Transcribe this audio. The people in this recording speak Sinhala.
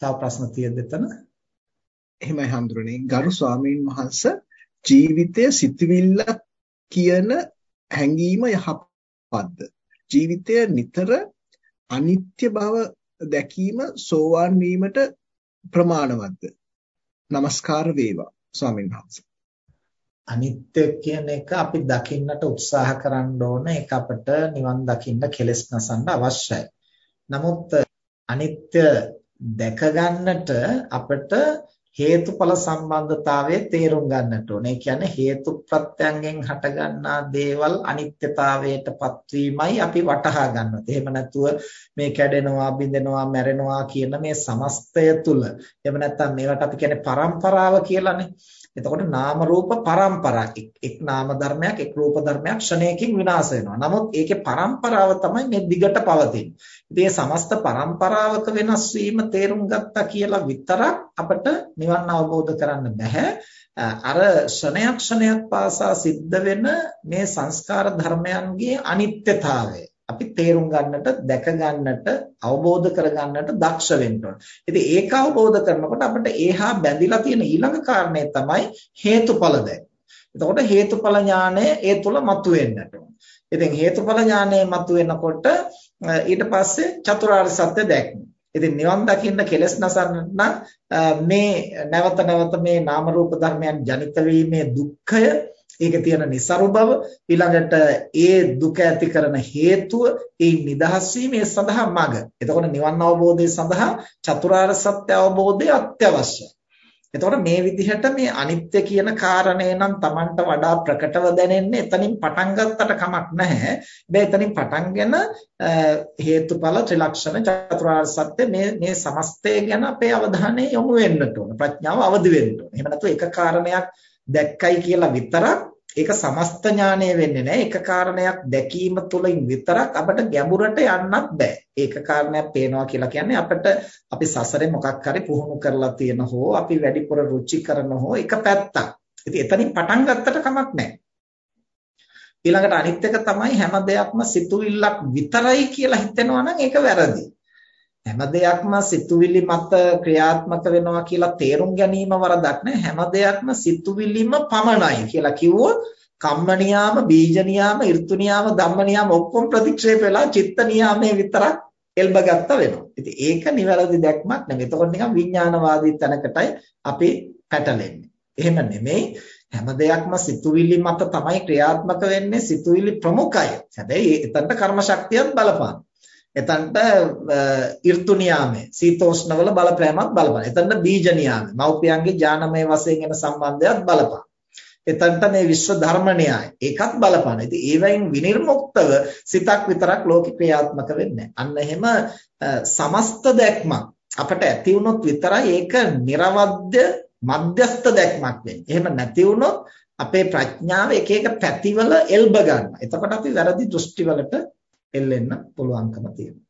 තව ප්‍රශ්න තියෙද්ද එතන? එහෙමයි හඳුරන්නේ. ගරු ස්වාමීන් වහන්සේ ජීවිතය සිතවිල්ල කියන හැඟීම යහපත්ද? ජීවිතය නිතර අනිත්‍ය බව දැකීම සෝවාන් වීමට ප්‍රමාණවත්ද? নমස්කාර වේවා ස්වාමීන් වහන්සේ. අනිත්‍ය කියන එක අපි දකින්නට උත්සාහ කරන්න ඕන ඒක අපිට නිවන් දකින්න කෙලස් නසන්න අවශ්‍යයි. නමුත් අනිත්‍ය දැක ගන්නට අපිට හේතුඵල සම්බන්ධතාවය තේරුම් ගන්නට ඕනේ. ඒ කියන්නේ හේතු ප්‍රත්‍යයෙන් හටගන්නා දේවල් අනිත්‍යතාවයට පත්වීමයි අපි වටහා ගන්නවා. එහෙම නැතුව මේ කැඩෙනවා, බිඳෙනවා, මැරෙනවා කියන මේ සමස්තය තුල. එහෙම නැත්නම් මේවට අපි කියන්නේ පරම්පරාව කියලානේ. එතකොට නාම රූප පරම්පරා එක් නාම ධර්මයක් එක් රූප ධර්මයක් ක්ෂණයකින් විනාශ වෙනවා. නමුත් ඒකේ පරම්පරාව තමයි මේ දිගට පවතින්නේ. ඉතින් මේ සමස්ත පරම්පරාවක වෙනස් වීම තේරුම් ගත්තා කියලා විතරක් අපිට නිවන් අවබෝධ කරන්න බෑ. අර ක්ෂණයක් ක්ෂණයක් පාසා සිද්ධ වෙන මේ සංස්කාර ධර්මයන්ගේ අනිත්‍යතාවය අපි තේරුම් ගන්නට, දැක ගන්නට, අවබෝධ කර ගන්නට දක්ෂ වෙන්න ඕන. ඉතින් ඒක අවබෝධ කරනකොට අපිට ඒහා බැඳිලා තියෙන ඊළඟ කාරණේ තමයි හේතුඵල දැක. එතකොට හේතුඵල ඥානය ඒ තුල මතුවෙන්නට ඕන. ඉතින් හේතුඵල ඥානය මතුවෙනකොට ඊට පස්සේ චතුරාර්ය සත්‍ය දැක්ම. ඉතින් නිවන් දකින්න කෙලස් නසන්නට නම් මේ නැවත නැවත මේ නාම රූප ධර්මයන් ජනිත වීමේ දුක්ඛය ඒකේ තියෙන નિસරු බව ඊළඟට ඒ දුක ඇති කරන හේතුව ඒ නිදහස් වීමේ සඳහා මඟ. එතකොට නිවන් අවබෝධය සඳහා චතුරාර්ය සත්‍ය අවබෝධය අත්‍යවශ්‍යයි. එතකොට මේ විදිහට මේ අනිත්‍ය කියන කාරණය නම් Tamanට වඩා ප්‍රකටව දැනෙන්නේ එතනින් පටන් ගත්තට කමක් නැහැ. හැබැයි එතනින් පටන්ගෙන හේතුඵල ත්‍රිලක්ෂණ චතුරාර්ය සත්‍ය මේ මේ සමස්තය ගැන අපේ අවධානය යොමු වෙන්නට ඕන. ප්‍රඥාව අවදි වෙන්න ඕන. එහෙම නැත්නම් එක කාරණයක් දැක්කයි කියලා විතරක් ඒක සමස්ත ඥානය වෙන්නේ නැහැ. එක කාරණයක් දැකීම තුළින් විතරක් අපිට ගැඹුරට යන්නත් බෑ. ඒක කාරණයක් පේනවා කියලා කියන්නේ අපිට අපි සසරේ මොකක් හරි පුහුණු කරලා තියෙන හෝ අපි වැඩිපුර රුචි කරන හෝ එක පැත්තක්. ඉතින් එතනින් පටන් ගත්තට කමක් නැහැ. ඊළඟට අනිත් එක තමයි හැම දෙයක්ම සිතුවිල්ලක් විතරයි කියලා හිතෙනවා නම් ඒක වැරදි. හැම දෙයක්ම සිතුවිලි මත ක්‍රියාත්මක වෙනවා කියලා තේරුම් ගැනීම වරදක් නෑ හැම දෙයක්ම සිතුවිලිම පමණයි කියලා කිව්වොත් කම්ම නියාම බීජ නියාම ඍතු නියාම ධම්ම නියාම ඔක්කොම ප්‍රතික්ෂේප වෙලා චිත්ත නියාමයේ විතරක් එල්බගත්ත වෙනවා. ඉතින් ඒක නිවැරදි දැක්මක් නෙමෙයි. එතකොට නිකන් විඥානවාදී තැනකටයි අපි පැටලෙන්නේ. එහෙම නෙමෙයි. හැම දෙයක්ම සිතුවිලි මත තමයි ක්‍රියාත්මක වෙන්නේ. සිතුවිලි ප්‍රමුඛයි. හැබැයි එතනට කර්ම ශක්තියත් බලපාන. එතනට ඍතු නියාමයේ සීතෝෂ්ණවල බලපෑමක් බලපාන. එතනට බීජ නියාමයේ මෞපියන්ගේ ඥානමය වශයෙන් එන සම්බන්ධයක් බලපාන. එතනට මේ විශ්ව ධර්ම න්‍යාය ඒකත් බලපාන. ඉතින් ඒවෙන් විනිර්මුක්තව සිතක් විතරක් ලෝක ක්‍රියාත්මක වෙන්නේ අන්න එහෙම සමස්ත දැක්මක් අපට ඇති වුණොත් විතරයි ඒක නිර්වද්‍ය මධ්‍යස්ත දැක්මක් වෙන්නේ. එහෙම නැති වුණොත් අපේ ප්‍රඥාව එක එක පැතිවල එල්බ ගන්නවා. එතකොට අපි වැරදි දෘෂ්ටිවලට එල්ලෙන්න පුළුවන්කම තියෙනවා.